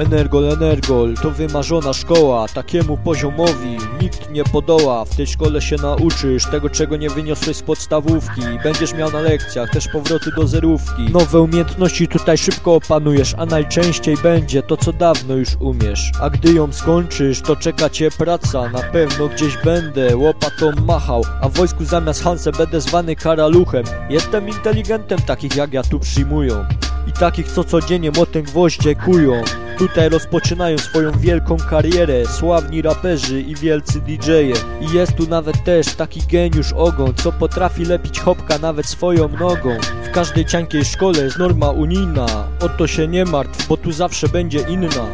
Energol, Energol, to wymarzona szkoła Takiemu poziomowi nikt nie podoła. W tej szkole się nauczysz tego czego nie wyniosłeś z podstawówki. Będziesz miał na lekcjach też powroty do zerówki. Nowe umiejętności tutaj szybko opanujesz A najczęściej będzie to co dawno już umiesz. A gdy ją skończysz to czeka cię praca. Na pewno gdzieś będę łopatą machał A w wojsku zamiast Hanse będę zwany karaluchem. Jestem inteligentem takich jak ja tu przyjmują. I takich co codziennie młotem gwoździe kują Tutaj rozpoczynają swoją wielką karierę Sławni raperzy i wielcy DJ-e. I jest tu nawet też taki geniusz ogon Co potrafi lepić hopka nawet swoją nogą. W każdej ciankiej szkole jest norma unijna O to się nie martw, bo tu zawsze będzie inna.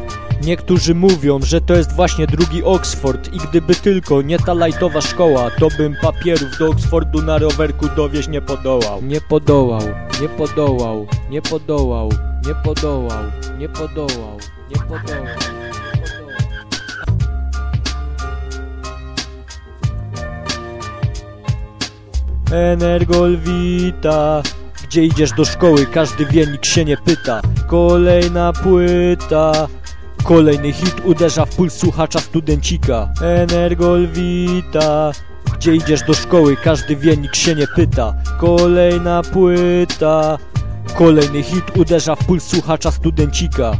Niektórzy mówią, że to jest właśnie drugi Oxford i gdyby tylko nie ta lajtowa szkoła, to bym papierów do Oxfordu na rowerku dowieść nie podołał. Nie podołał, nie podołał, nie podołał, nie podołał, nie podołał, nie podołał. Energol wita. Gdzie idziesz do szkoły? Każdy wie, się nie pyta. Kolejna płyta. Kolejny hit uderza w puls słuchacza studencika. Energol wita. Gdzie idziesz do szkoły? Każdy wie, się nie pyta. Kolejna płyta. Kolejny hit uderza w puls słuchacza studencika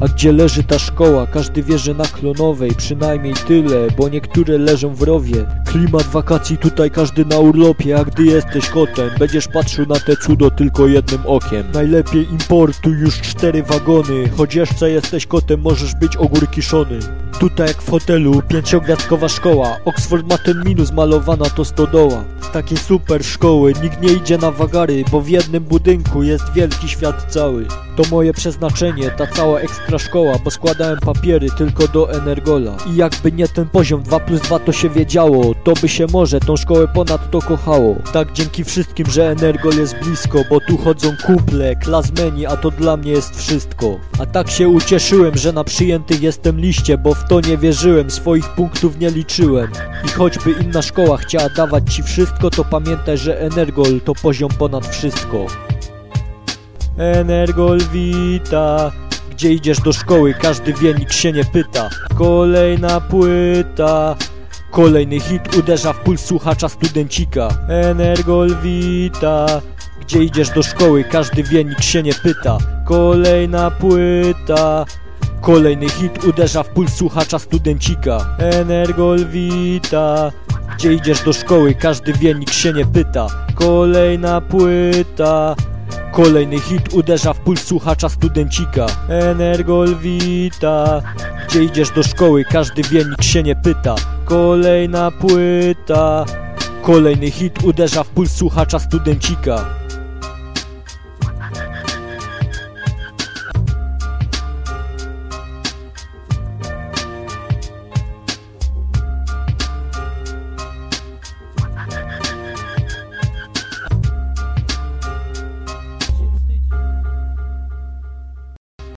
A gdzie leży ta szkoła? Każdy wie, że na Klonowej. Przynajmniej tyle, bo niektóre leżą w rowie. Klimat wakacji tutaj każdy na urlopie. A gdy jesteś kotem, będziesz patrzył na te cudo tylko jednym okiem. Najlepiej importuj już cztery wagony. Choć jeszcze jesteś kotem, możesz być ogórkiszony Tutaj jak w hotelu, pięciogwiazdkowa szkoła. Oxford ma ten minus, malowana to stodoła. Z takiej super szkoły nikt nie idzie na wagary Bo w jednym budynku jest wielki świat cały. To moje przeznaczenie, ta cała ekstra szkoła Bo składałem papiery tylko do Energola. I jakby nie ten poziom 2 plus 2 to się wiedziało. To by się może tą szkołę ponadto kochało. Tak dzięki wszystkim, że Energol jest blisko Bo tu chodzą kuple, klasmeni, a to dla mnie jest wszystko. A tak się ucieszyłem, że na przyjętych jestem liście Bo w to nie wierzyłem, swoich punktów nie liczyłem. I choćby inna szkoła chciała dawać ci wszystko To pamiętaj, że Energol to poziom ponad wszystko. Energol wita. Gdzie idziesz do szkoły? Każdy wie, nikt się nie pyta. Kolejna płyta. Kolejny hit uderza w puls słuchacza studencika. Energol wita. Gdzie idziesz do szkoły? Każdy wie, nikt się nie pyta. Kolejna płyta Kolejny hit uderza w puls słuchacza studencika. Energol wita. Gdzie idziesz do szkoły? Każdy wie, nikt się nie pyta. Kolejna płyta. Kolejny hit uderza w puls słuchacza studencika. Energol wita. Gdzie idziesz do szkoły? Każdy wie, nikt się nie pyta. Kolejna płyta. Kolejny hit uderza w puls słuchacza studencika